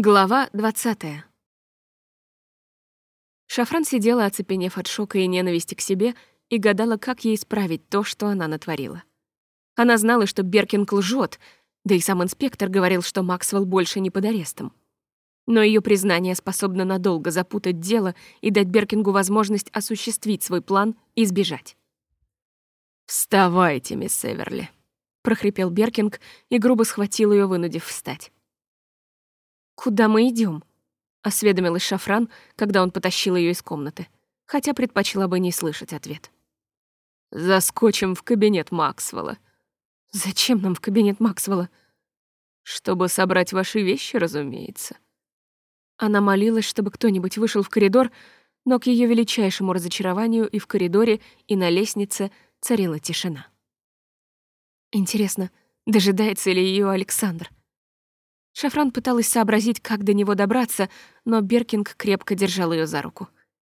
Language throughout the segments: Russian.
Глава 20. Шафран сидела, оцепенев от шока и ненависти к себе, и гадала, как ей исправить то, что она натворила. Она знала, что Беркинг лжет, да и сам инспектор говорил, что Максвелл больше не под арестом. Но ее признание способно надолго запутать дело и дать Беркингу возможность осуществить свой план и сбежать. «Вставайте, мисс Эверли», — прохрипел Беркинг и грубо схватил ее, вынудив встать. «Куда мы идем? осведомилась Шафран, когда он потащил ее из комнаты, хотя предпочла бы не слышать ответ. «Заскочим в кабинет Максвелла». «Зачем нам в кабинет Максвелла?» «Чтобы собрать ваши вещи, разумеется». Она молилась, чтобы кто-нибудь вышел в коридор, но к ее величайшему разочарованию и в коридоре, и на лестнице царила тишина. Интересно, дожидается ли ее Александр? Шафран пыталась сообразить, как до него добраться, но Беркинг крепко держал ее за руку.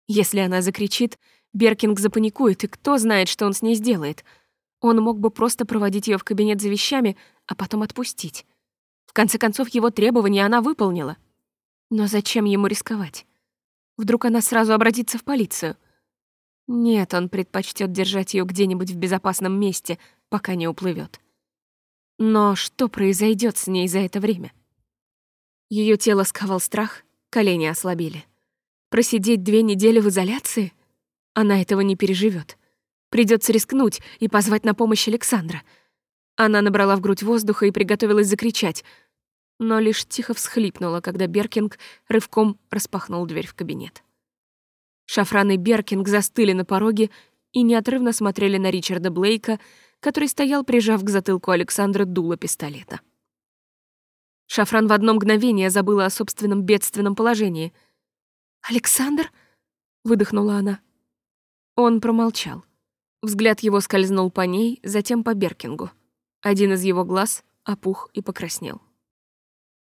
Если она закричит, Беркинг запаникует, и кто знает, что он с ней сделает. Он мог бы просто проводить ее в кабинет за вещами, а потом отпустить. В конце концов, его требования она выполнила. Но зачем ему рисковать? Вдруг она сразу обратится в полицию? Нет, он предпочтет держать ее где-нибудь в безопасном месте, пока не уплывет. Но что произойдет с ней за это время? Ее тело сковал страх, колени ослабели. Просидеть две недели в изоляции? Она этого не переживет. Придется рискнуть и позвать на помощь Александра. Она набрала в грудь воздуха и приготовилась закричать, но лишь тихо всхлипнула, когда Беркинг рывком распахнул дверь в кабинет. Шафран и Беркинг застыли на пороге и неотрывно смотрели на Ричарда Блейка, который стоял, прижав к затылку Александра дуло пистолета. Шафран в одно мгновение забыла о собственном бедственном положении. «Александр?» — выдохнула она. Он промолчал. Взгляд его скользнул по ней, затем по Беркингу. Один из его глаз опух и покраснел.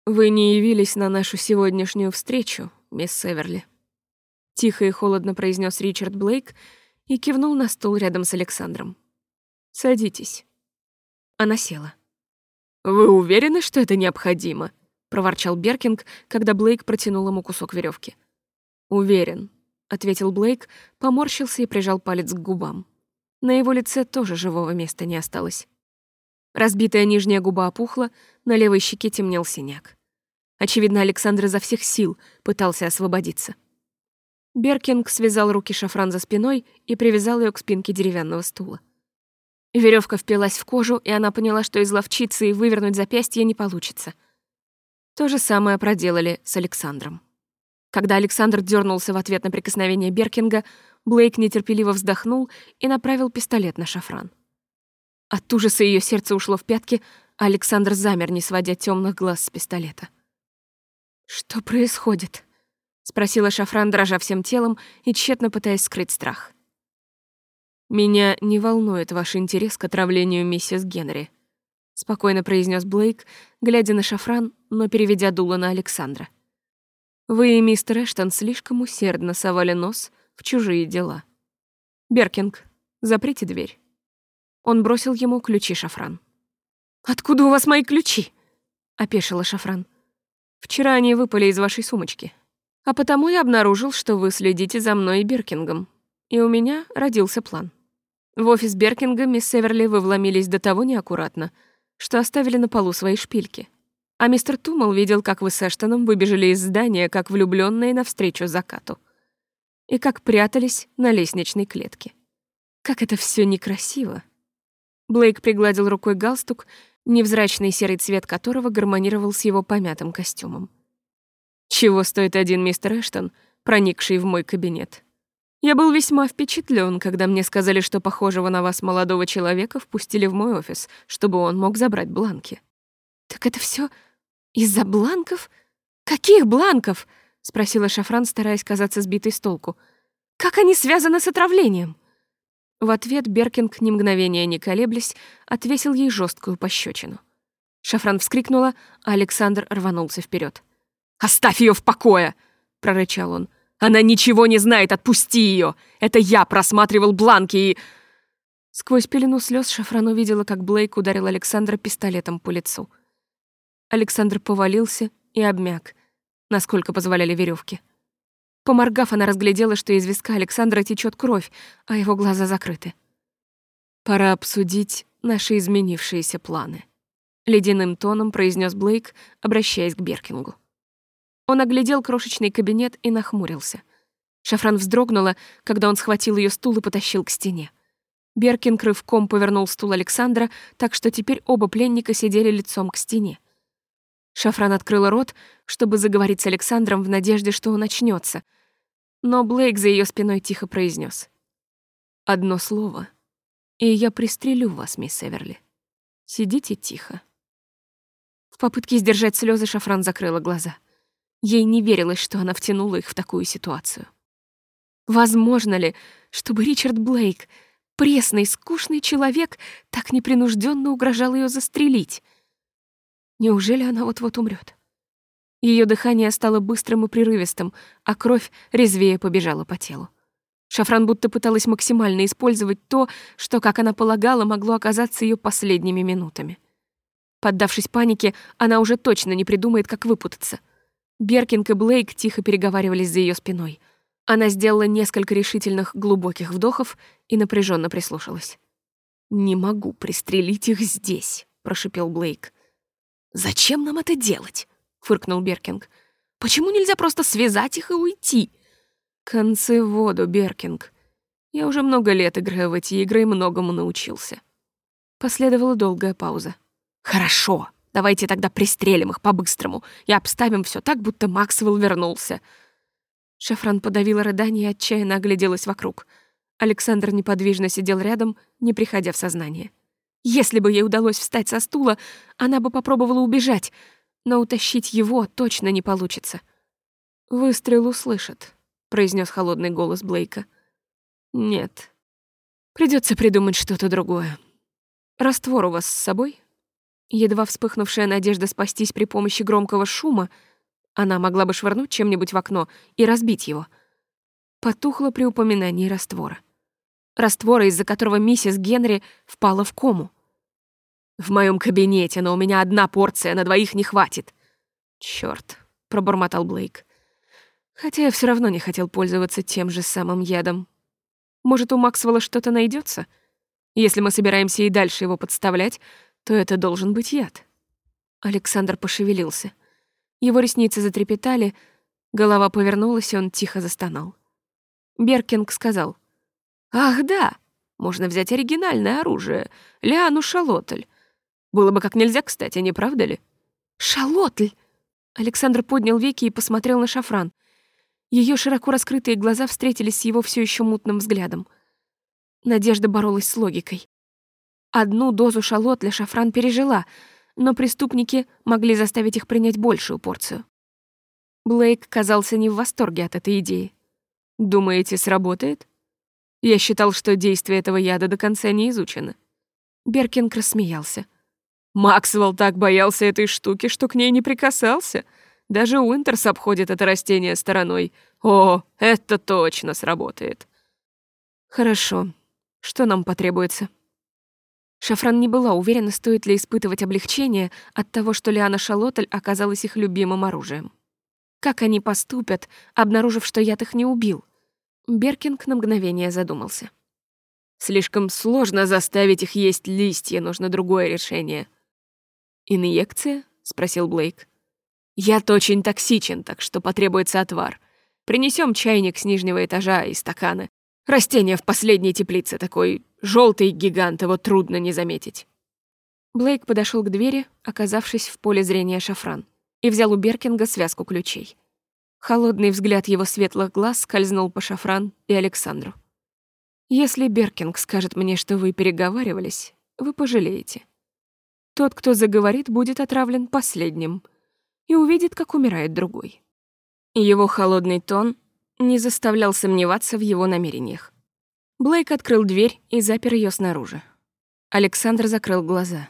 «Вы не явились на нашу сегодняшнюю встречу, мисс Северли», — тихо и холодно произнес Ричард Блейк и кивнул на стул рядом с Александром. «Садитесь». Она села. «Вы уверены, что это необходимо?» — проворчал Беркинг, когда Блейк протянул ему кусок веревки. «Уверен», — ответил Блейк, поморщился и прижал палец к губам. На его лице тоже живого места не осталось. Разбитая нижняя губа опухла, на левой щеке темнел синяк. Очевидно, Александр изо всех сил пытался освободиться. Беркинг связал руки шафран за спиной и привязал ее к спинке деревянного стула. Веревка впилась в кожу, и она поняла, что изловчиться и вывернуть запястье не получится. То же самое проделали с Александром. Когда Александр дернулся в ответ на прикосновение Беркинга, Блейк нетерпеливо вздохнул и направил пистолет на шафран. От ужаса ее сердце ушло в пятки, а Александр замер, не сводя темных глаз с пистолета. «Что происходит?» — спросила шафран, дрожа всем телом и тщетно пытаясь скрыть страх. «Меня не волнует ваш интерес к отравлению миссис Генри», — спокойно произнес Блейк, глядя на шафран, но переведя дуло на Александра. «Вы и мистер Эштон слишком усердно совали нос в чужие дела. Беркинг, заприте дверь». Он бросил ему ключи шафран. «Откуда у вас мои ключи?» — опешила шафран. «Вчера они выпали из вашей сумочки. А потому я обнаружил, что вы следите за мной и Беркингом, и у меня родился план. В офис Беркинга мисс Северли вы вломились до того неаккуратно, что оставили на полу свои шпильки. А мистер Тумал видел, как вы с Эштоном выбежали из здания, как влюбленные навстречу закату. И как прятались на лестничной клетке. Как это все некрасиво. Блейк пригладил рукой галстук, невзрачный серый цвет которого гармонировал с его помятым костюмом. Чего стоит один мистер Эштон, проникший в мой кабинет? Я был весьма впечатлен, когда мне сказали, что похожего на вас молодого человека впустили в мой офис, чтобы он мог забрать бланки. Так это все из-за бланков? Каких бланков? спросила Шафран, стараясь казаться сбитой с толку. Как они связаны с отравлением? В ответ Беркинг, ни мгновения не колеблясь, отвесил ей жесткую пощечину. Шафран вскрикнула, а Александр рванулся вперед. «Оставь ее в покое!» — прорычал он. Она ничего не знает, отпусти ее. Это я просматривал бланки и...» Сквозь пелену слез Шафран увидела, как Блейк ударил Александра пистолетом по лицу. Александр повалился и обмяк, насколько позволяли веревки. Поморгав, она разглядела, что из виска Александра течет кровь, а его глаза закрыты. «Пора обсудить наши изменившиеся планы», — ледяным тоном произнес Блейк, обращаясь к Беркингу. Он оглядел крошечный кабинет и нахмурился. Шафран вздрогнула, когда он схватил ее стул и потащил к стене. Беркинг рывком повернул стул Александра, так что теперь оба пленника сидели лицом к стене. Шафран открыла рот, чтобы заговорить с Александром в надежде, что он очнется, но Блейк за ее спиной тихо произнес: «Одно слово, и я пристрелю вас, мисс Эверли. Сидите тихо». В попытке сдержать слезы Шафран закрыла глаза. Ей не верилось, что она втянула их в такую ситуацию. Возможно ли, чтобы Ричард Блейк, пресный, скучный человек, так непринужденно угрожал ее застрелить? Неужели она вот-вот умрет? Ее дыхание стало быстрым и прерывистым, а кровь резвее побежала по телу. Шафран будто пыталась максимально использовать то, что, как она полагала, могло оказаться ее последними минутами. Поддавшись панике, она уже точно не придумает, как выпутаться — Беркинг и Блейк тихо переговаривались за ее спиной. Она сделала несколько решительных глубоких вдохов и напряженно прислушалась. «Не могу пристрелить их здесь», — прошипел Блейк. «Зачем нам это делать?» — фыркнул Беркинг. «Почему нельзя просто связать их и уйти?» «Концы в воду, Беркинг. Я уже много лет играю в эти игры и многому научился». Последовала долгая пауза. «Хорошо», Давайте тогда пристрелим их по-быстрому и обставим все так, будто Максвелл вернулся». Шафран подавила рыдание и отчаянно огляделась вокруг. Александр неподвижно сидел рядом, не приходя в сознание. Если бы ей удалось встать со стула, она бы попробовала убежать, но утащить его точно не получится. «Выстрел услышат», — произнес холодный голос Блейка. «Нет. Придется придумать что-то другое. Раствор у вас с собой?» Едва вспыхнувшая надежда спастись при помощи громкого шума, она могла бы швырнуть чем-нибудь в окно и разбить его, потухла при упоминании раствора. Раствора, из-за которого миссис Генри впала в кому. «В моем кабинете, но у меня одна порция, на двоих не хватит». «Чёрт», — пробормотал Блейк. Хотя я все равно не хотел пользоваться тем же самым ядом. Может, у Максвелла что-то найдется? Если мы собираемся и дальше его подставлять, то это должен быть яд. Александр пошевелился. Его ресницы затрепетали, голова повернулась, и он тихо застонал. Беркинг сказал, «Ах, да, можно взять оригинальное оружие, Лиану Шалотль. Было бы как нельзя, кстати, не правда ли?» «Шалотль!» Александр поднял веки и посмотрел на шафран. Ее широко раскрытые глаза встретились с его все еще мутным взглядом. Надежда боролась с логикой. Одну дозу шалот для шафран пережила, но преступники могли заставить их принять большую порцию. Блейк казался не в восторге от этой идеи. «Думаете, сработает?» Я считал, что действие этого яда до конца не изучено. Беркинг рассмеялся. Максвелл так боялся этой штуки, что к ней не прикасался. Даже Уинтерс обходит это растение стороной. О, это точно сработает. Хорошо. Что нам потребуется? Шафран не была уверена, стоит ли испытывать облегчение от того, что Лиана Шалотель оказалась их любимым оружием. Как они поступят, обнаружив, что яд их не убил? Беркинг на мгновение задумался. «Слишком сложно заставить их есть листья, нужно другое решение». «Инъекция?» — спросил Блейк. «Яд очень токсичен, так что потребуется отвар. Принесем чайник с нижнего этажа и стаканы. Растение в последней теплице такой желтый гигант, его трудно не заметить. Блейк подошел к двери, оказавшись в поле зрения шафран, и взял у Беркинга связку ключей. Холодный взгляд его светлых глаз скользнул по шафран и Александру. «Если Беркинг скажет мне, что вы переговаривались, вы пожалеете. Тот, кто заговорит, будет отравлен последним и увидит, как умирает другой». Его холодный тон не заставлял сомневаться в его намерениях. Блейк открыл дверь и запер ее снаружи. Александр закрыл глаза.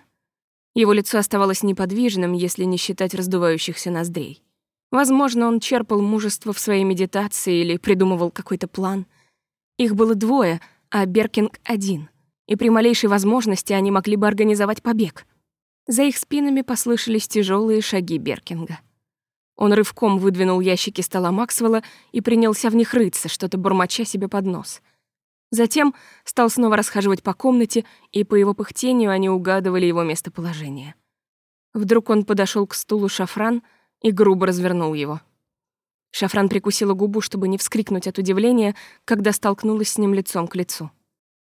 Его лицо оставалось неподвижным, если не считать раздувающихся ноздрей. Возможно, он черпал мужество в своей медитации или придумывал какой-то план. Их было двое, а Беркинг — один. И при малейшей возможности они могли бы организовать побег. За их спинами послышались тяжелые шаги Беркинга. Он рывком выдвинул ящики стола Максвелла и принялся в них рыться, что-то бормоча себе под нос. Затем стал снова расхаживать по комнате, и по его пыхтению они угадывали его местоположение. Вдруг он подошел к стулу Шафран и грубо развернул его. Шафран прикусила губу, чтобы не вскрикнуть от удивления, когда столкнулась с ним лицом к лицу.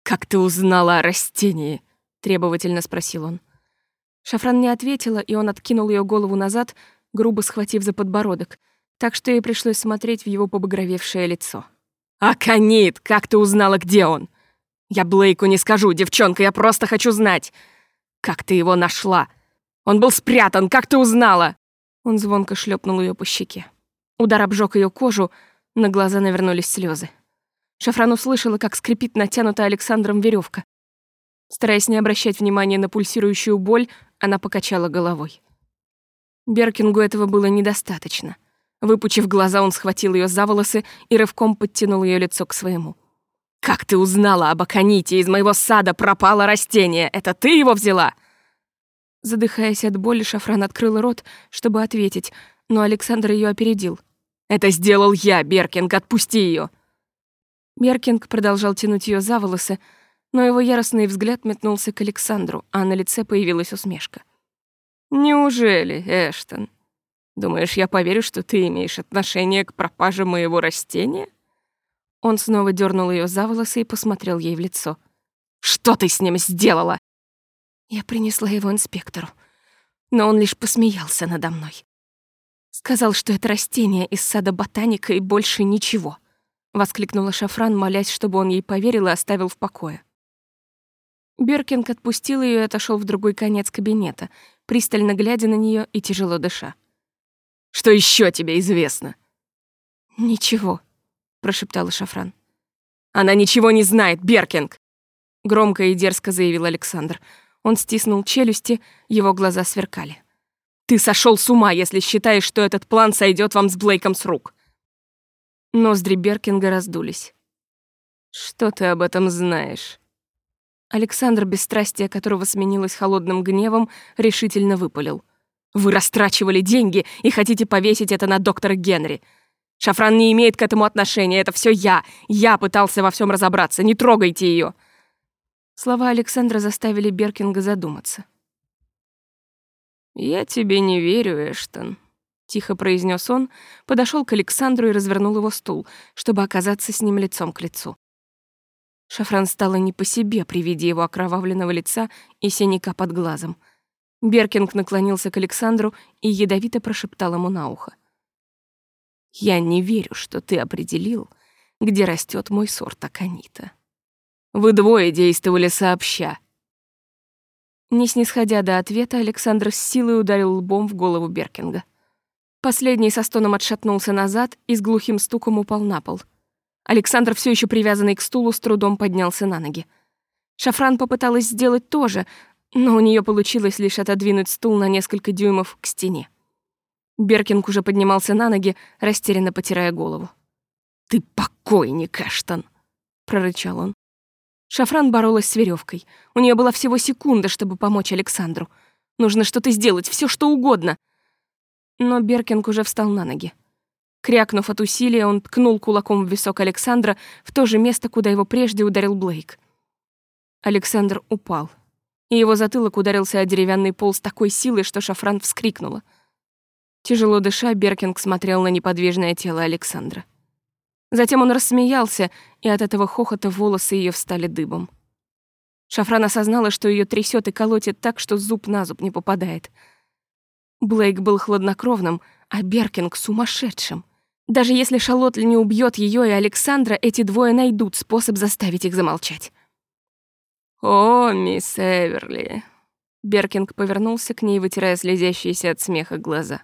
«Как ты узнала о растении?» — требовательно спросил он. Шафран не ответила, и он откинул ее голову назад, грубо схватив за подбородок, так что ей пришлось смотреть в его побагровевшее лицо. «Аконит, как ты узнала, где он?» «Я Блейку не скажу, девчонка, я просто хочу знать!» «Как ты его нашла? Он был спрятан, как ты узнала?» Он звонко шлепнул ее по щеке. Удар обжег ее кожу, на глаза навернулись слезы. Шафран услышала, как скрипит натянутая Александром веревка. Стараясь не обращать внимания на пульсирующую боль, она покачала головой. Беркингу этого было недостаточно. Выпучив глаза, он схватил ее за волосы и рывком подтянул ее лицо к своему. «Как ты узнала об Аконите? Из моего сада пропало растение. Это ты его взяла?» Задыхаясь от боли, Шафран открыл рот, чтобы ответить, но Александр ее опередил. «Это сделал я, Беркинг, отпусти ее. Беркинг продолжал тянуть ее за волосы, но его яростный взгляд метнулся к Александру, а на лице появилась усмешка. «Неужели, Эштон? Думаешь, я поверю, что ты имеешь отношение к пропаже моего растения?» Он снова дернул ее за волосы и посмотрел ей в лицо. «Что ты с ним сделала?» Я принесла его инспектору, но он лишь посмеялся надо мной. Сказал, что это растение из сада ботаника и больше ничего. Воскликнула Шафран, молясь, чтобы он ей поверил и оставил в покое. Беркинг отпустил ее и отошел в другой конец кабинета, пристально глядя на нее и тяжело дыша. «Что еще тебе известно?» «Ничего», — прошептала Шафран. «Она ничего не знает, Беркинг!» Громко и дерзко заявил Александр. Он стиснул челюсти, его глаза сверкали. «Ты сошел с ума, если считаешь, что этот план сойдет вам с Блейком с рук!» Ноздри Беркинга раздулись. «Что ты об этом знаешь?» Александр, бесстрастие которого сменилось холодным гневом, решительно выпалил. «Вы растрачивали деньги и хотите повесить это на доктора Генри. Шафран не имеет к этому отношения, это все я. Я пытался во всем разобраться, не трогайте ее. Слова Александра заставили Беркинга задуматься. «Я тебе не верю, Эштон», — тихо произнес он, подошел к Александру и развернул его стул, чтобы оказаться с ним лицом к лицу. Шафран стала не по себе при виде его окровавленного лица и синяка под глазом. Беркинг наклонился к Александру и ядовито прошептал ему на ухо. «Я не верю, что ты определил, где растет мой сорт аконита. Вы двое действовали сообща». Не снисходя до ответа, Александр с силой ударил лбом в голову Беркинга. Последний со стоном отшатнулся назад и с глухим стуком упал на пол — Александр, все еще привязанный к стулу, с трудом поднялся на ноги. Шафран попыталась сделать то же, но у нее получилось лишь отодвинуть стул на несколько дюймов к стене. Беркинг уже поднимался на ноги, растерянно потирая голову. «Ты покойник, Эштон!» — прорычал он. Шафран боролась с веревкой. У нее была всего секунда, чтобы помочь Александру. Нужно что-то сделать, все что угодно. Но Беркинг уже встал на ноги. Крякнув от усилия, он ткнул кулаком в висок Александра в то же место, куда его прежде ударил Блейк. Александр упал, и его затылок ударился о деревянный пол с такой силой, что Шафран вскрикнула. Тяжело дыша, Беркинг смотрел на неподвижное тело Александра. Затем он рассмеялся, и от этого хохота волосы ее встали дыбом. Шафран осознала, что ее трясет и колотит так, что зуб на зуб не попадает. Блейк был хладнокровным, а Беркинг — сумасшедшим. Даже если Шалотли не убьет ее и Александра, эти двое найдут способ заставить их замолчать. «О, мисс Эверли!» Беркинг повернулся к ней, вытирая слезящиеся от смеха глаза.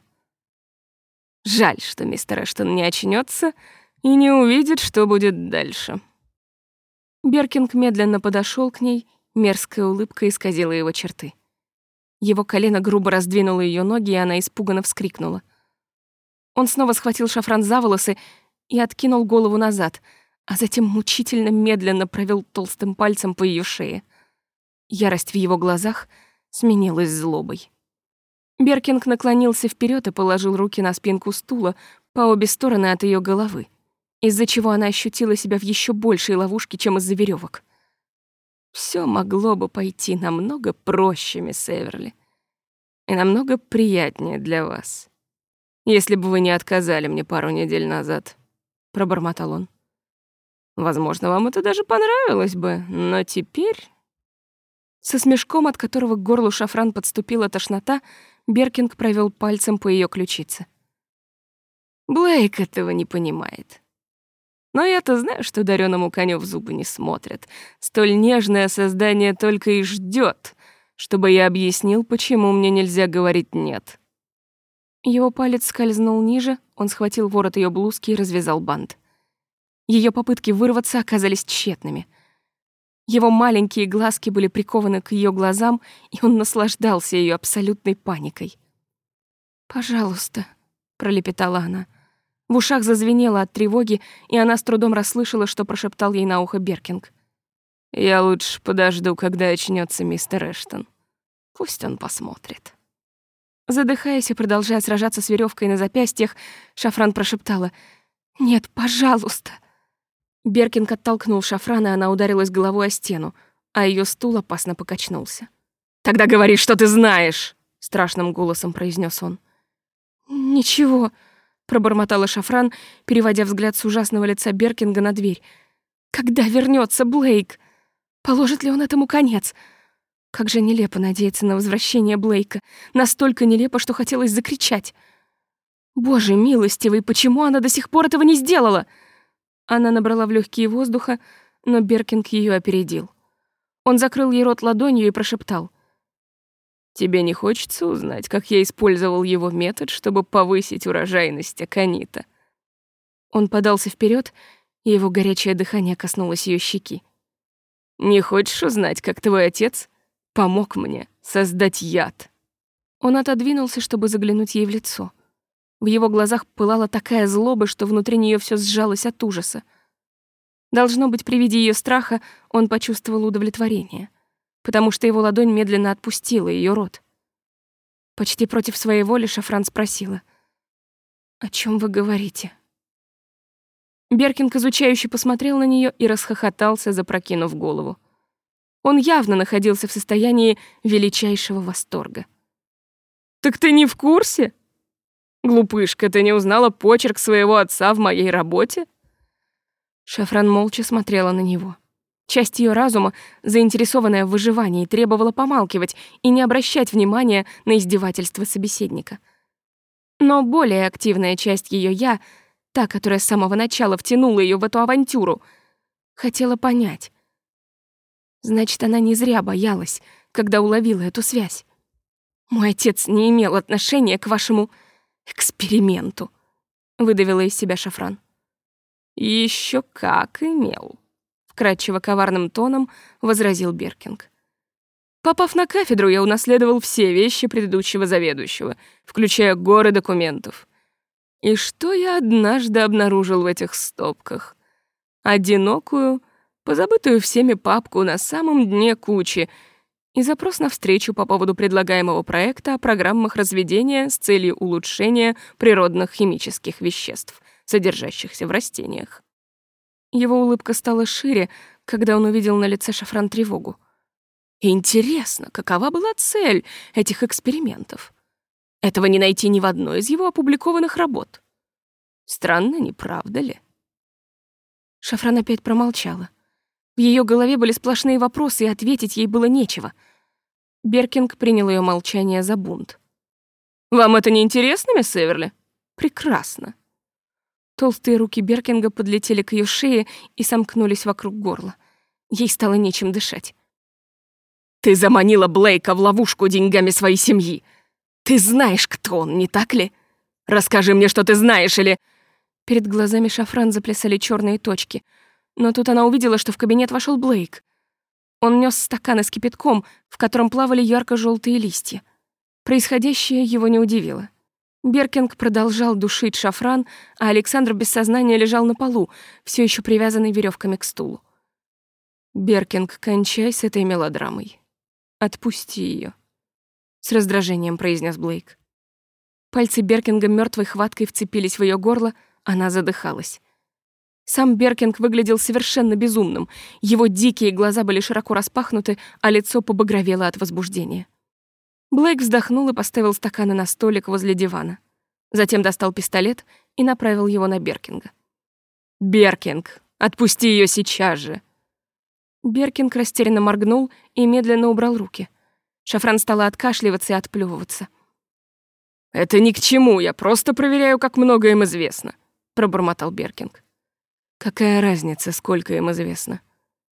«Жаль, что мистер Эштон не очнется и не увидит, что будет дальше». Беркинг медленно подошел к ней, мерзкая улыбка исказила его черты. Его колено грубо раздвинуло ее ноги, и она испуганно вскрикнула. Он снова схватил шафран за волосы и откинул голову назад, а затем мучительно медленно провел толстым пальцем по ее шее. Ярость в его глазах сменилась злобой. Беркинг наклонился вперед и положил руки на спинку стула по обе стороны от ее головы, из-за чего она ощутила себя в еще большей ловушке, чем из-за веревок. Все могло бы пойти намного проще, мисс Эверли, и намного приятнее для вас, если бы вы не отказали мне пару недель назад, — пробормотал он. Возможно, вам это даже понравилось бы, но теперь... Со смешком, от которого к горлу шафран подступила тошнота, Беркинг провел пальцем по ее ключице. Блейк этого не понимает. Но я-то знаю, что дареному коню в зубы не смотрят. Столь нежное создание только и ждет, чтобы я объяснил, почему мне нельзя говорить «нет». Его палец скользнул ниже, он схватил ворот ее блузки и развязал бант. Ее попытки вырваться оказались тщетными. Его маленькие глазки были прикованы к ее глазам, и он наслаждался ее абсолютной паникой. «Пожалуйста», — пролепетала она, — в ушах зазвенело от тревоги, и она с трудом расслышала, что прошептал ей на ухо Беркинг. «Я лучше подожду, когда очнется мистер Эштон. Пусть он посмотрит». Задыхаясь и продолжая сражаться с веревкой на запястьях, Шафран прошептала «Нет, пожалуйста». Беркинг оттолкнул Шафран, и она ударилась головой о стену, а ее стул опасно покачнулся. «Тогда говори, что ты знаешь!» — страшным голосом произнес он. «Ничего», пробормотала Шафран, переводя взгляд с ужасного лица Беркинга на дверь. Когда вернется Блейк? Положит ли он этому конец? Как же нелепо надеяться на возвращение Блейка. Настолько нелепо, что хотелось закричать. Боже милостивый, почему она до сих пор этого не сделала? Она набрала в легкие воздуха, но Беркинг ее опередил. Он закрыл ей рот ладонью и прошептал: Тебе не хочется узнать, как я использовал его метод, чтобы повысить урожайность аконита?» Он подался вперед, и его горячее дыхание коснулось ее щеки. «Не хочешь узнать, как твой отец помог мне создать яд?» Он отодвинулся, чтобы заглянуть ей в лицо. В его глазах пылала такая злоба, что внутри нее все сжалось от ужаса. Должно быть, при виде ее страха он почувствовал удовлетворение — потому что его ладонь медленно отпустила ее рот. Почти против своей воли Шафран спросила. «О чем вы говорите?» Беркинг изучающе посмотрел на нее и расхохотался, запрокинув голову. Он явно находился в состоянии величайшего восторга. «Так ты не в курсе? Глупышка, ты не узнала почерк своего отца в моей работе?» Шафран молча смотрела на него. Часть ее разума, заинтересованная в выживании, требовала помалкивать и не обращать внимания на издевательство собеседника. Но более активная часть ее «я», та, которая с самого начала втянула ее в эту авантюру, хотела понять. Значит, она не зря боялась, когда уловила эту связь. «Мой отец не имел отношения к вашему эксперименту», — выдавила из себя Шафран. Еще как имел», вкрадчиво коварным тоном возразил Беркинг. Попав на кафедру, я унаследовал все вещи предыдущего заведующего, включая горы документов. И что я однажды обнаружил в этих стопках? Одинокую, позабытую всеми папку на самом дне кучи и запрос на встречу по поводу предлагаемого проекта о программах разведения с целью улучшения природных химических веществ, содержащихся в растениях. Его улыбка стала шире, когда он увидел на лице Шафран тревогу. Интересно, какова была цель этих экспериментов? Этого не найти ни в одной из его опубликованных работ. Странно, не правда ли? Шафран опять промолчала. Ее голове были сплошные вопросы, и ответить ей было нечего. Беркинг принял ее молчание за бунт. «Вам это не интересно, мисс Эверли? Прекрасно. Толстые руки Беркинга подлетели к ее шее и сомкнулись вокруг горла. Ей стало нечем дышать. «Ты заманила Блейка в ловушку деньгами своей семьи. Ты знаешь, кто он, не так ли? Расскажи мне, что ты знаешь, или...» Перед глазами Шафран заплясали черные точки. Но тут она увидела, что в кабинет вошел Блейк. Он нес стаканы с кипятком, в котором плавали ярко желтые листья. Происходящее его не удивило. Беркинг продолжал душить шафран, а Александр без сознания лежал на полу, все еще привязанный веревками к стулу. «Беркинг, кончай с этой мелодрамой. Отпусти ее. с раздражением произнес Блейк. Пальцы Беркинга мертвой хваткой вцепились в ее горло, она задыхалась. Сам Беркинг выглядел совершенно безумным. Его дикие глаза были широко распахнуты, а лицо побагровело от возбуждения. Блейк вздохнул и поставил стаканы на столик возле дивана. Затем достал пистолет и направил его на Беркинга. «Беркинг, отпусти ее сейчас же!» Беркинг растерянно моргнул и медленно убрал руки. Шафран стала откашливаться и отплёвываться. «Это ни к чему, я просто проверяю, как много им известно», — пробормотал Беркинг. «Какая разница, сколько им известно?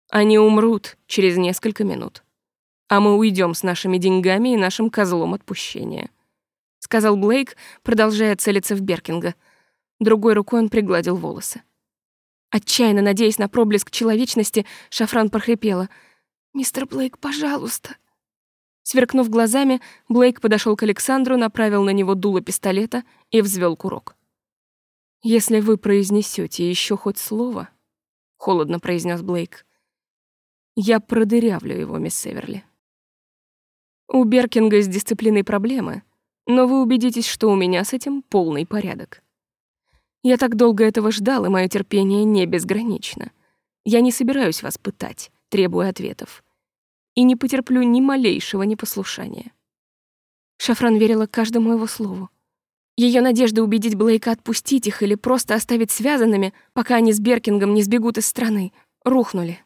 Они умрут через несколько минут, а мы уйдем с нашими деньгами и нашим козлом отпущения», — сказал Блейк, продолжая целиться в Беркинга. Другой рукой он пригладил волосы. Отчаянно надеясь на проблеск человечности, Шафран прохрипела. «Мистер Блейк, пожалуйста». Сверкнув глазами, Блейк подошел к Александру, направил на него дуло пистолета и взвел курок. «Если вы произнесете еще хоть слово», — холодно произнес Блейк, «я продырявлю его, мисс Северли». У Беркинга с дисциплиной проблемы, но вы убедитесь, что у меня с этим полный порядок. Я так долго этого ждал, и мое терпение не безгранично. Я не собираюсь вас пытать, требуя ответов и не потерплю ни малейшего непослушания. Шафран верила каждому его слову. Ее надежда убедить Блейка отпустить их или просто оставить связанными, пока они с Беркингом не сбегут из страны, рухнули.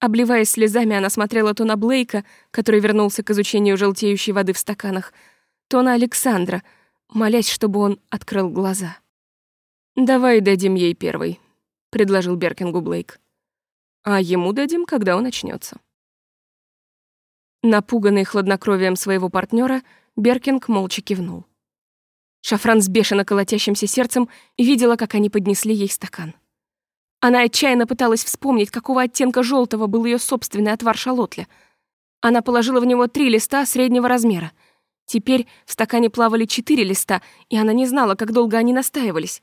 Обливаясь слезами, она смотрела то на Блейка, который вернулся к изучению желтеющей воды в стаканах, то на Александра, молясь, чтобы он открыл глаза. «Давай дадим ей первой», — предложил Беркингу Блейк. «А ему дадим, когда он очнется. Напуганный хладнокровием своего партнера, Беркинг молча кивнул. Шафран с бешено колотящимся сердцем видела, как они поднесли ей стакан. Она отчаянно пыталась вспомнить, какого оттенка желтого был ее собственный отвар шалотля. Она положила в него три листа среднего размера. Теперь в стакане плавали четыре листа, и она не знала, как долго они настаивались.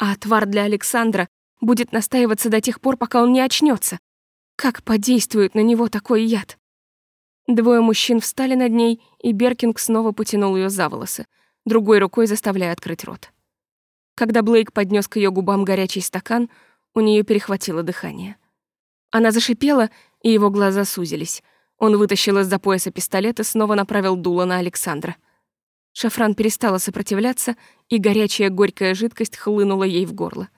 А отвар для Александра будет настаиваться до тех пор, пока он не очнется. Как подействует на него такой яд? Двое мужчин встали над ней, и Беркинг снова потянул ее за волосы, другой рукой заставляя открыть рот. Когда Блейк поднес к ее губам горячий стакан, у нее перехватило дыхание. Она зашипела, и его глаза сузились. Он вытащил из-за пояса пистолет и снова направил дуло на Александра. Шафран перестала сопротивляться, и горячая горькая жидкость хлынула ей в горло.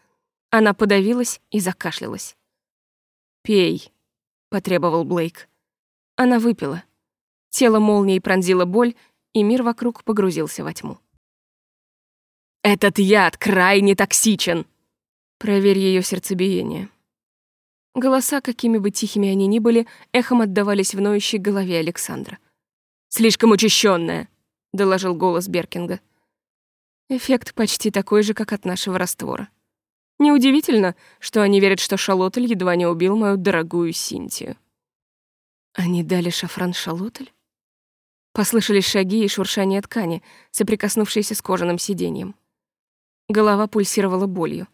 Она подавилась и закашлялась. «Пей», — потребовал Блейк. Она выпила. Тело молнией пронзила боль, и мир вокруг погрузился во тьму. «Этот яд крайне токсичен!» Проверь ее сердцебиение. Голоса, какими бы тихими они ни были, эхом отдавались в ноющей голове Александра. «Слишком учащенная, доложил голос Беркинга. Эффект почти такой же, как от нашего раствора. Неудивительно, что они верят, что Шалотель едва не убил мою дорогую Синтию. Они дали шафран шалотель? Послышались шаги и шуршание ткани, соприкоснувшиеся с кожаным сиденьем. Голова пульсировала болью.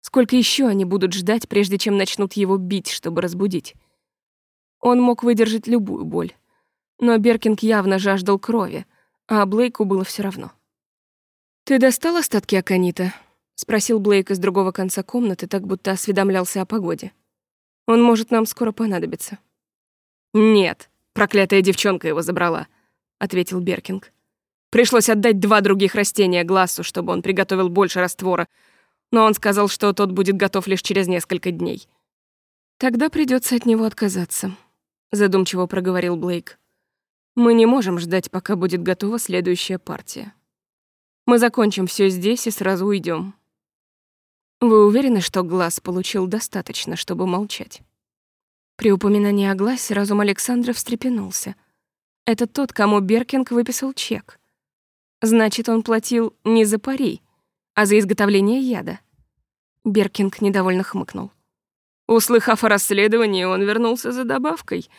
Сколько еще они будут ждать, прежде чем начнут его бить, чтобы разбудить? Он мог выдержать любую боль. Но Беркинг явно жаждал крови, а Блейку было все равно. «Ты достал остатки аконита?» — спросил Блейк из другого конца комнаты, так будто осведомлялся о погоде. «Он может нам скоро понадобиться». «Нет, проклятая девчонка его забрала», — ответил Беркинг. «Пришлось отдать два других растения Глассу, чтобы он приготовил больше раствора, но он сказал, что тот будет готов лишь через несколько дней». «Тогда придется от него отказаться», — задумчиво проговорил Блейк. «Мы не можем ждать, пока будет готова следующая партия. Мы закончим все здесь и сразу уйдем. Вы уверены, что Глаз получил достаточно, чтобы молчать?» При упоминании о Глассе разум Александра встрепенулся. Это тот, кому Беркинг выписал чек. Значит, он платил не за пари, а за изготовление яда. Беркинг недовольно хмыкнул. Услыхав о расследовании, он вернулся за добавкой,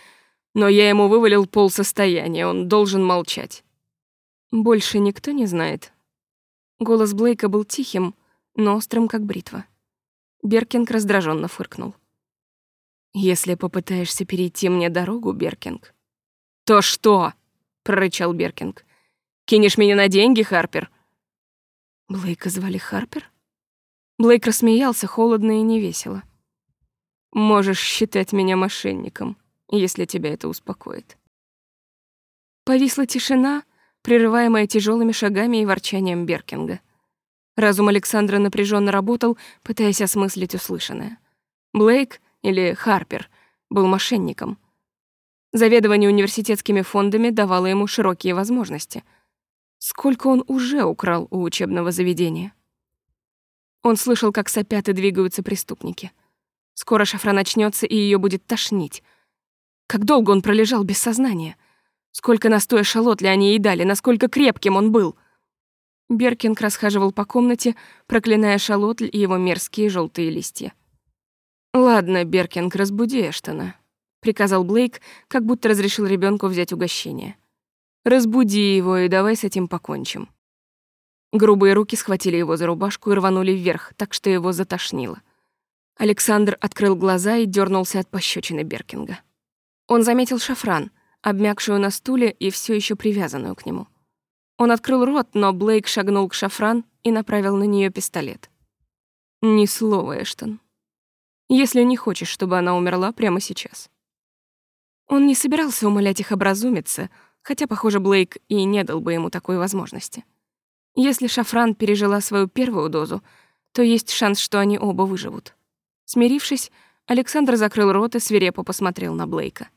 но я ему вывалил полсостояния, он должен молчать. Больше никто не знает. Голос Блейка был тихим, но острым, как бритва. Беркинг раздраженно фыркнул. Если попытаешься перейти мне дорогу, Беркинг. То что? прорычал Беркинг. «Кинешь меня на деньги, Харпер?» Блейка звали Харпер? Блейк рассмеялся холодно и невесело. «Можешь считать меня мошенником, если тебя это успокоит». Повисла тишина, прерываемая тяжелыми шагами и ворчанием Беркинга. Разум Александра напряженно работал, пытаясь осмыслить услышанное. Блейк, или Харпер, был мошенником. Заведование университетскими фондами давало ему широкие возможности. Сколько он уже украл у учебного заведения? Он слышал, как сопят и двигаются преступники. Скоро шафра начнется, и ее будет тошнить. Как долго он пролежал без сознания? Сколько настоя шалотли они ей дали, насколько крепким он был? Беркинг расхаживал по комнате, проклиная шалотль и его мерзкие желтые листья. «Ладно, Беркинг, разбуди Эштона», — приказал Блейк, как будто разрешил ребенку взять угощение. «Разбуди его и давай с этим покончим». Грубые руки схватили его за рубашку и рванули вверх, так что его затошнило. Александр открыл глаза и дернулся от пощечины Беркинга. Он заметил шафран, обмякшую на стуле и все еще привязанную к нему. Он открыл рот, но Блейк шагнул к шафран и направил на нее пистолет. «Ни слова, Эштон», если не хочешь, чтобы она умерла прямо сейчас. Он не собирался умолять их образумиться, хотя, похоже, Блейк и не дал бы ему такой возможности. Если Шафран пережила свою первую дозу, то есть шанс, что они оба выживут. Смирившись, Александр закрыл рот и свирепо посмотрел на Блейка.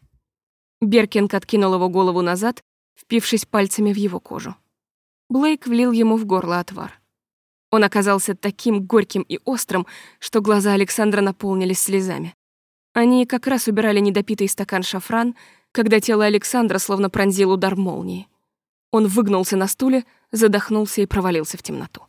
Беркинг откинул его голову назад, впившись пальцами в его кожу. Блейк влил ему в горло отвар. Он оказался таким горьким и острым, что глаза Александра наполнились слезами. Они как раз убирали недопитый стакан шафран, когда тело Александра словно пронзил удар молнии. Он выгнулся на стуле, задохнулся и провалился в темноту.